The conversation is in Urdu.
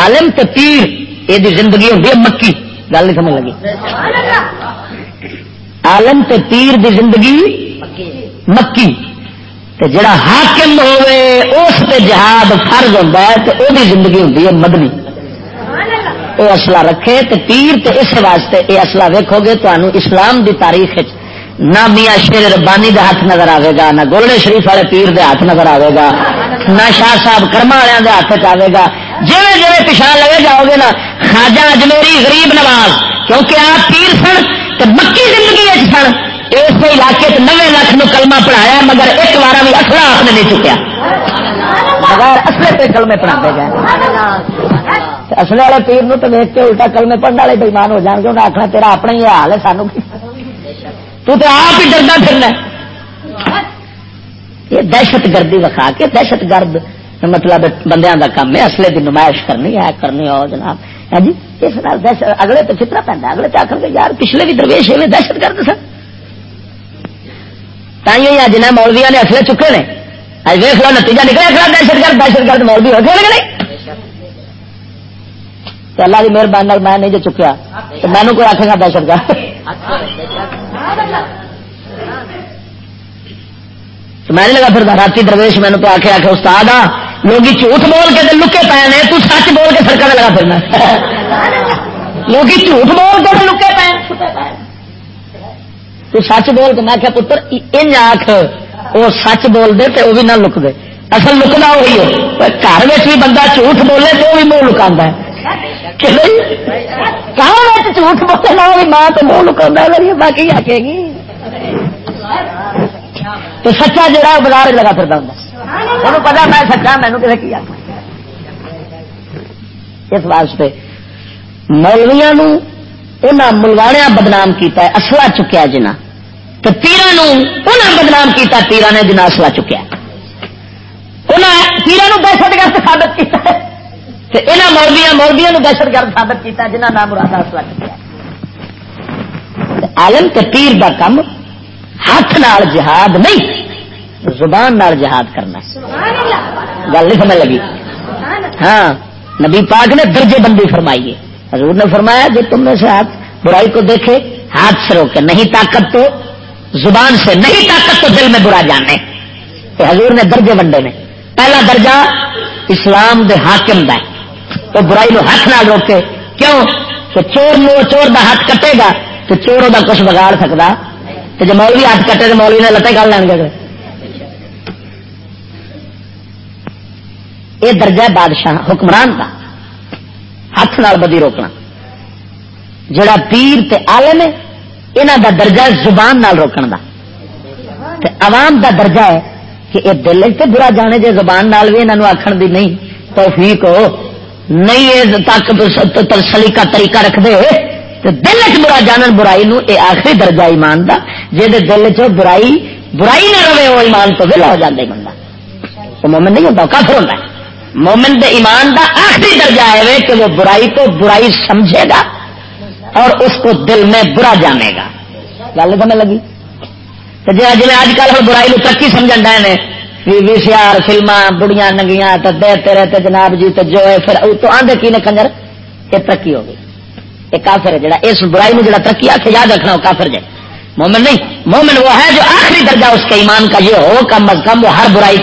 عالم تے پیر، یہ زندگی ہوتی ہے مکی۔ گل نہیں سمجھ لگی۔ عالم تے پیر دی زندگی مکی۔ تے جڑا حاکم ہوئے اس تے جہاد فرض ہوتا ہے تو وہ زندگی ہوتی ہے مدنی۔ وہ اصلا رکھے تو پیر تے اس واسطے یہ اصلا ویکو گے تو اسلام دی تاریخ نہ میاں شیر ربانی دے ہاتھ نظر آئے گا، نہ گولڈے شریف والے پیر دے ہاتھ نظر آئے گا، نہ شاہ صاحب کرما والے ہاتھ چاہے گا جی جی پچھا لگے جاؤ گے نا خاجا اجمیری غریب نواز، کیونکہ آپ پیر سن تو مکی زندگی سن اس علاقے نوے لاکھ نو کلمہ پڑھایا مگر ایک بار بھی اصلا آپ نے نہیں چکیا۔ بغیر اصل پہ کلمے پڑھا گئے۔ اصل والے پیر نو تو ویک کے الٹا کلمے پڑھنے والے بےمان ہو جان گے انہیں آخنا تیرا اپنا ہی حال ہے سانو۔ تو آپ ہی ڈردا پھرنا یہ دہشت گردی وکھا کے دہشت گرد مطلب بندیاں کا کام ہے، اصلے کی نمائش کرنی، ہے کرنی، ہو جناب۔ ہاں جی اس اگلے تو فطرہ پہنتا اگلے تو آخر یار پچھلے بھی درویش ہے دہشت گرد سر تھی اج نہ مولویا نے اصلے چکے نے۔ اج ویس لو، نتیجہ نکلا کھڑا دہشت گرد دہشت گرد مولوی ہو گئے نہیں؟ اللہ کی مہربانی میں نہیں جو چکیا۔ تو مینو کوئی آخے گا دہشت گرد۔ میں نہیں لگا پھر رات درویش مینو تو آخیا آخر استاد آ لوگ جھوٹ بول کے لکے پے نے، تو سچ بول کے سڑک لگا پھرنا۔ لوگ جھوٹ بول کے لکے پے۔ تو سچ بول کے میں آخیا پتر ان آخ وہ سچ بول دے تو وہ بھی نہ لک دے اصل لکنا وہی ہے۔ گھر میں بھی بندہ جھوٹ بولے تو وہ بھی منہ لکا ہے۔ جھوٹ بولے نہ ماں تو منہ لکا باقی آکے گی؟ تو سچا جڑا بازار لگا پھر وہ پتا میں سچا مینو کسی کی آخر اس واسطے مولویا ملواڑیا بدنام کیتا ہے اصلا چکیا جنا تو تیران بدنام کیتا تیرا نے جنا اصلا چکیا تیران دہشت گرد سابت کیا یہاں مولویا مولویا دہشت گرد سابت کیا جنہ نام مراد اصلا چکیا عالم تے پیر دا کم ہاتھ نال جہاد نہیں زبان نال جہاد کرنا۔ گل نہیں سمجھ لگی؟ ہاں نبی پاک نے درجے بندی فرمائی ہے حضور نے فرمایا جو تم میں سے ہاتھ برائی کو دیکھے، ہاتھ سے روکے، نہیں طاقت تو، زبان سے نہیں طاقت تو دل میں برا جانے۔ تو حضور نے درجے بنڈے نے۔ پہلا درجہ اسلام دے حاکم دا تو برائی نو ہاتھ نہ روکے۔ کیوں؟ کہ چور نو چور دا ہاتھ کٹے گا تو چور دا کچھ بگاڑ سکتا تو جب مولوی ہاتھ کٹے تو مولوی نے لتے کر لین گے۔ یہ درجہ بادشاہ، حکمران کا ہاتھ نال بدی روکنا۔ جڑا پیر تے عالم ہے یہاں دا درجہ زبان نال روکن دا۔ تے عوام دا درجہ ہے کہ یہ دل سے برا جانے جے زبان نال بھی یہاں آخر دی نہیں، توفیق ہو۔ نہیں یہ سلیقہ طریقہ رکھ دے تو دل چ برا جانن برائی نو اے آخری درجہ ایمان دا، جے دے دل چ برائی برائی نہ رہے وہ ایمان تو ویلا ہو جاتا بندہ۔ وہ مومن نہیں ہوتا کافر ہوتا ہے۔ مومن دے ایمان دا آخری درجہ ہے کہ وہ برائی کو برائی سمجھے گا اور اس کو دل میں برا جانے گا۔ گل سمجھ لگی؟ تو جی ہاں، جی اج کل ہوں برائی ترقی سمجھ ڈے وی سی آر فلما بڑیاں ننگیاں، تو دے تیرے تے جناب جی تو جو ہے، پھر تو آدھے کی نے کنجر؟ یہ ترقی ہو گئی۔ یہ کافر ہے جڑا، اس برائی میں جڑا ترقی آ کے یاد رکھنا، وہ کافر جائے مومن نہیں، مومن وہ ہے جو آخری درجہ اس کے ایمان کا، یہ ہو کم از کم وہ ہر برائی کو